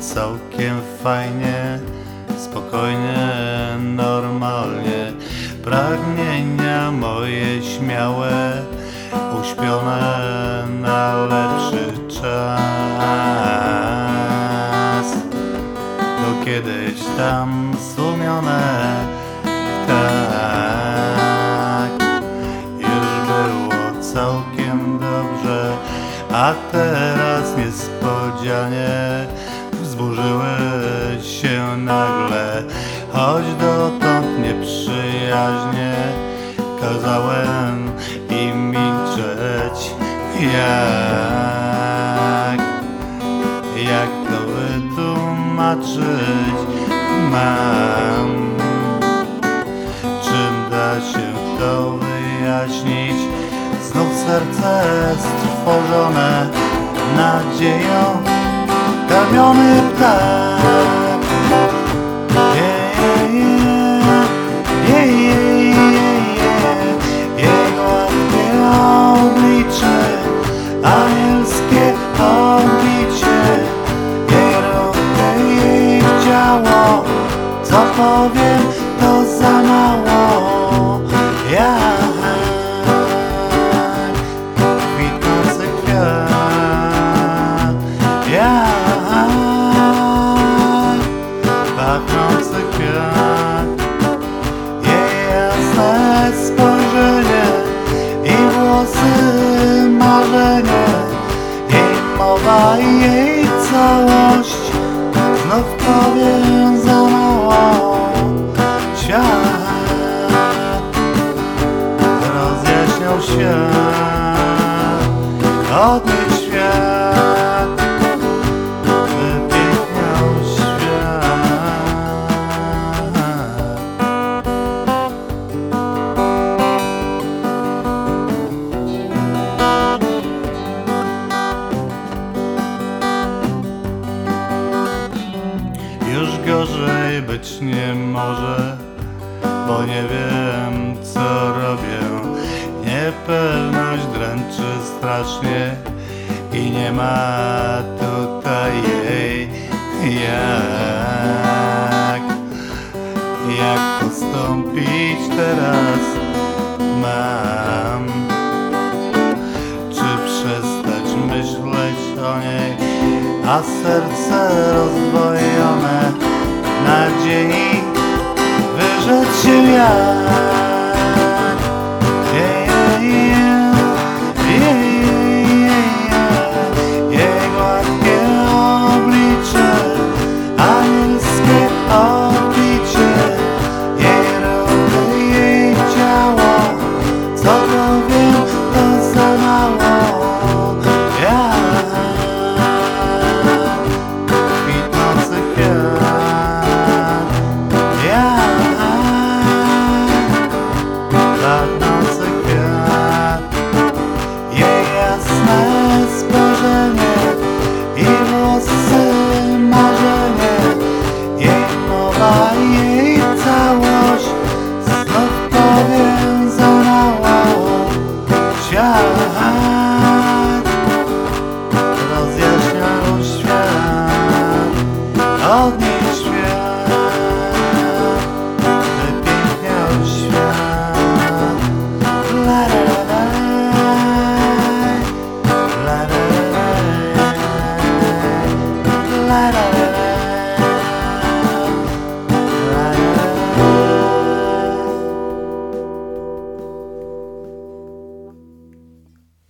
całkiem fajnie, spokojnie, normalnie. Pragnienia moje śmiałe, uśpione na lepszy czas. Do kiedyś tam stłumione, tak. Już było całkiem dobrze, a teraz niespodzianie wzburzyły się nagle, choć dotąd nieprzyjaźnie kazałem im milczeć. Jak, jak to wytłumaczyć mam? Czym da się to wyjaśnić? Znów serce stworzone nadzieją karmiony ptak. Pachnący kwiat. Jej jasne spojrzenie i włosy marzenie, jej mowa i jej całość znów powiem za mało. Świat rozjaśniał świat, odnieś świat, gorzej być nie może, bo nie wiem co robię. Niepewność dręczy strasznie i nie ma tutaj jej jak. Jak postąpić teraz mam? Czy przestać myśleć o niej, a serce rozdwojone nadziei wyrzec się jak? love me.